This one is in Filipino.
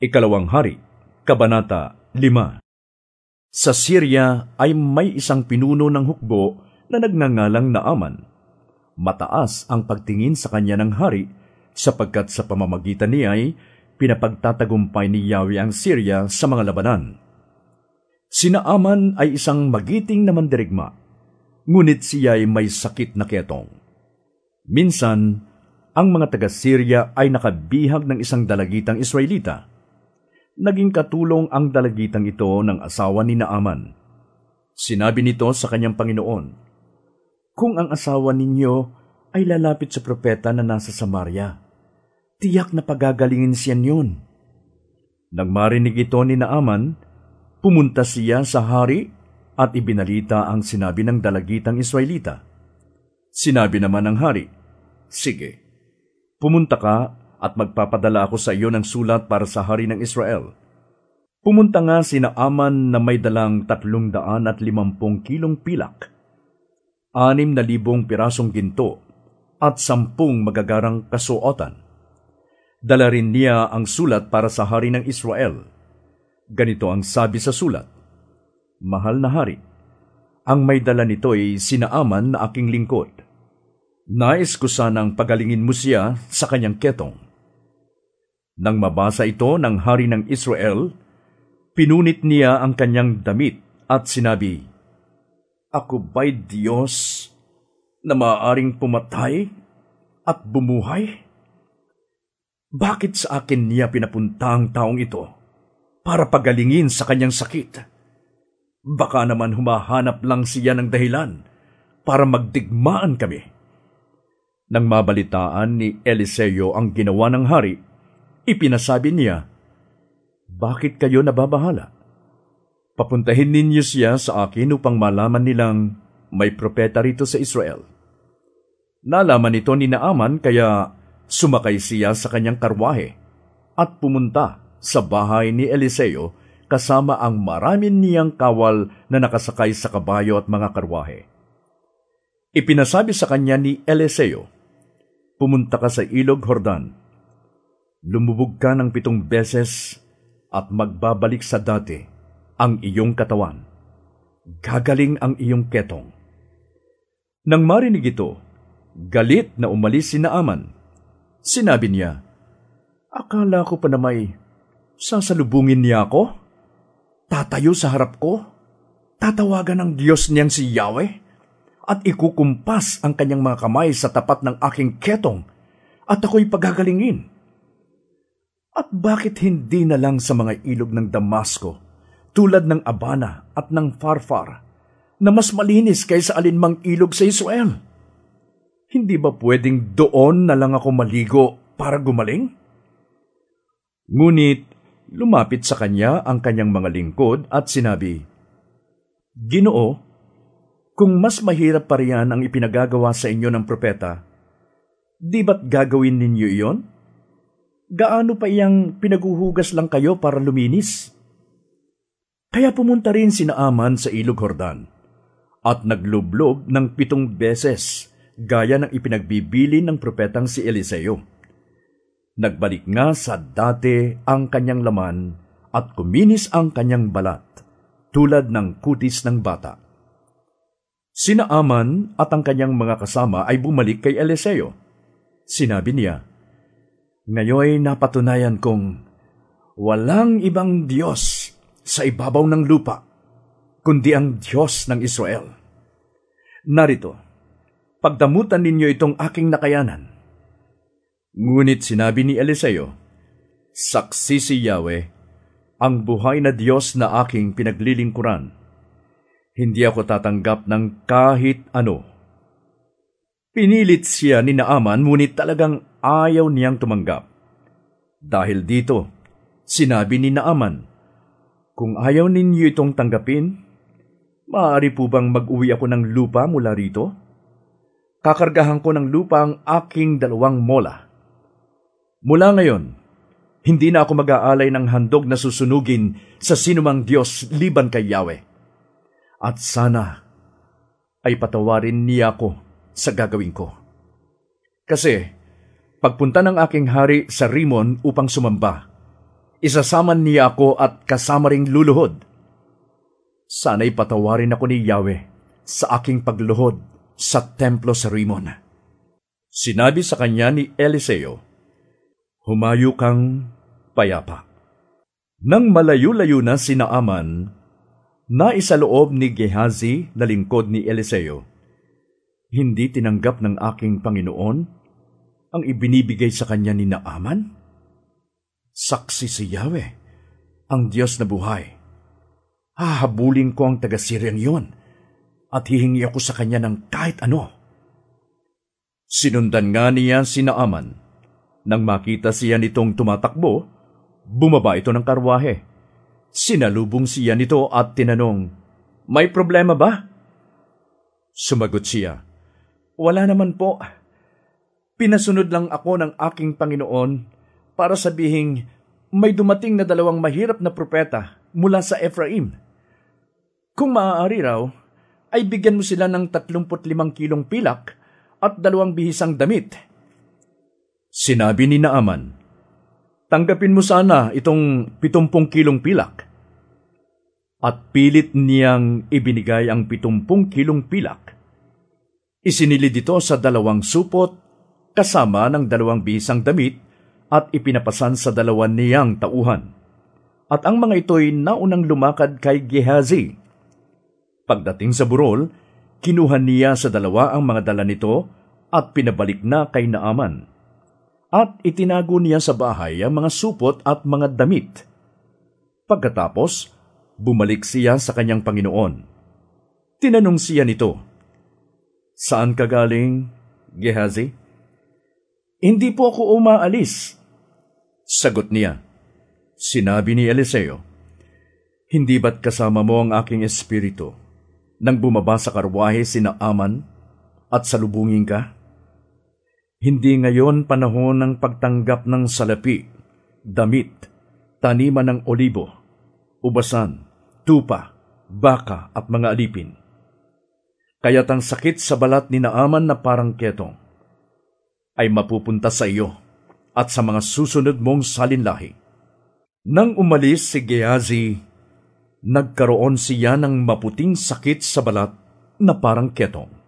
Ikalawang Hari, Kabanata 5 Sa Syria ay may isang pinuno ng hukbo na nagngangalang Naaman. Mataas ang pagtingin sa kanya ng hari sapagkat sa pamamagitan niya ay pinapagtatagumpay ni Yahweh ang Syria sa mga labanan. Si Naaman ay isang magiting na mandirigma, ngunit siya ay may sakit na ketong. Minsan, ang mga taga-Syria ay nakabihag ng isang dalagitang Israelita naging katulong ang dalagitang ito ng asawa ni Naaman. Sinabi nito sa kanyang Panginoon, Kung ang asawa ninyo ay lalapit sa propeta na nasa Samaria, tiyak na pagagalingin siya niyon. Nang marinig ito ni Naaman, pumunta siya sa hari at ibinalita ang sinabi ng dalagitang Israelita. Sinabi naman ng hari, Sige, pumunta ka at magpapadala ako sa iyo ng sulat para sa hari ng Israel. Pumunta nga si Naaman na may dalang tatlong daan at limampung kilong pilak, anim na libong pirasong ginto, at sampung magagarang kasuotan. Dala rin niya ang sulat para sa hari ng Israel. Ganito ang sabi sa sulat, Mahal na hari, ang may dala nito ay sinaaman na aking lingkod. Nais ko sanang pagalingin mo siya sa kanyang ketong nang mabasa ito ng hari ng Israel, pinunit niya ang kanyang damit at sinabi, Ako ba'y Diyos na maaaring pumatay at bumuhay? Bakit sa akin niya pinapunta ang taong ito para pagalingin sa kanyang sakit? Baka naman humahanap lang siya ng dahilan para magdigmaan kami. Nang mabalitaan ni Eliseo ang ginawa ng hari, Ipinasabi niya, Bakit kayo nababahala? Papuntahin ninyo siya sa akin upang malaman nilang may propeta rito sa Israel. Nalaman ito ni Naaman kaya sumakay siya sa kanyang karwahe at pumunta sa bahay ni Eliseo kasama ang marami niyang kawal na nakasakay sa kabayo at mga karwahe. Ipinasabi sa kanya ni Eliseo, Pumunta ka sa ilog Hordan lumubog ka ng pitong beses at magbabalik sa dati ang iyong katawan. Gagaling ang iyong ketong. Nang marinig ito, galit na umalis si Naaman. Sinabi niya, Akala ko pa na may sasalubungin niya ako? Tatayo sa harap ko? Tatawagan ng Diyos niyang si Yahweh? At ikukumpas ang kanyang mga kamay sa tapat ng aking ketong at ako'y pagagalingin at bakit hindi na lang sa mga ilog ng Damasco, tulad ng Abana at ng Farfar, na mas malinis kaysa alinmang ilog sa Israel? Hindi ba pwedeng doon na lang ako maligo para gumaling? Ngunit lumapit sa kanya ang kanyang mga lingkod at sinabi, Ginoo, kung mas mahirap pa riyan ang ipinagagawa sa inyo ng propeta, di ba't gagawin ninyo iyon? Gaano pa iyang pinaguhugas lang kayo para luminis? Kaya pumunta rin si Naaman sa ilog Hordan at naglublob ng pitong beses gaya ng ipinagbibili ng propetang si Eliseo. Nagbalik nga sa dati ang kanyang laman at kuminis ang kanyang balat tulad ng kutis ng bata. Sina Aman at ang kanyang mga kasama ay bumalik kay Eliseo. Sinabi niya, Ngayoy napatunayan kong walang ibang Diyos sa ibabaw ng lupa, kundi ang Diyos ng Israel. Narito, pagdamutan ninyo itong aking nakayanan. Ngunit sinabi ni Eliseo, Saksi si Yahweh, ang buhay na Diyos na aking pinaglilingkuran. Hindi ako tatanggap ng kahit ano. Pinilit siya ni Naaman, ngunit talagang ayaw niyang tumanggap. Dahil dito, sinabi ni Naaman, Kung ayaw ninyo itong tanggapin, maaari po bang mag-uwi ako ng lupa mula rito? Kakargahan ko ng lupa ang aking dalawang mola. Mula ngayon, hindi na ako mag-aalay ng handog na susunugin sa sinumang Diyos liban kay Yahweh. At sana ay patawarin niya ako sa gagawin ko. Kasi Pagpunta ng aking hari sa Rimon upang sumamba, isasaman niya ako at kasama ring luluhod. Sana'y patawarin ako ni Yahweh sa aking pagluhod sa templo sa Rimon. Sinabi sa kanya ni Eliseo, Humayo kang payapa. Nang malayo-layo na si Naaman, naisaloob ni Gehazi na lingkod ni Eliseo, Hindi tinanggap ng aking Panginoon ang ibinibigay sa kanya ni Naaman? Saksi si Yahweh, ang Diyos na buhay hahabulin ko ang taga-Syriang yon at hihingi ako sa kanya ng kahit ano. Sinundan nga niya si Naaman. Nang makita siya nitong tumatakbo, bumaba ito ng karwahe. Sinalubong siya nito at tinanong, May problema ba? Sumagot siya, Wala naman po. Pinasunod lang ako ng aking Panginoon para sabihing may dumating na dalawang mahirap na propeta mula sa Ephraim kung maaari raw, ay bigyan mo sila ng 35 kilong pilak at dalawang bihisang damit. Sinabi ni Naaman, Tanggapin mo sana itong 70 kilong pilak. At pilit niyang ibinigay ang 70 kilong pilak. Isinilid ito sa dalawang supot kasama ng dalawang bihisang damit at ipinapasan sa dalawa niyang tauhan. At ang mga ito'y naunang lumakad kay Gehazi Pagdating sa burol, kinuha niya sa dalawa ang mga dala nito at pinabalik na kay Naaman. At itinago niya sa bahay ang mga supot at mga damit. Pagkatapos, bumalik siya sa kanyang Panginoon. Tinanong siya nito, Saan ka galing, Gehazi? Hindi po ako umaalis. Sagot niya, Sinabi ni Eliseo, Hindi ba't kasama mo ang aking espiritu? nang bumaba sa karwahe sina Aman at salubungin ka? Hindi ngayon panahon ng pagtanggap ng salapi, damit, taniman ng olibo, ubasan, tupa, baka at mga alipin. Kaya't ang sakit sa balat ni Naaman na parang ketong ay mapupunta sa iyo at sa mga susunod mong salinlahi. Nang umalis si Gehazi nagkaroon siya ng maputing sakit sa balat na parang ketong.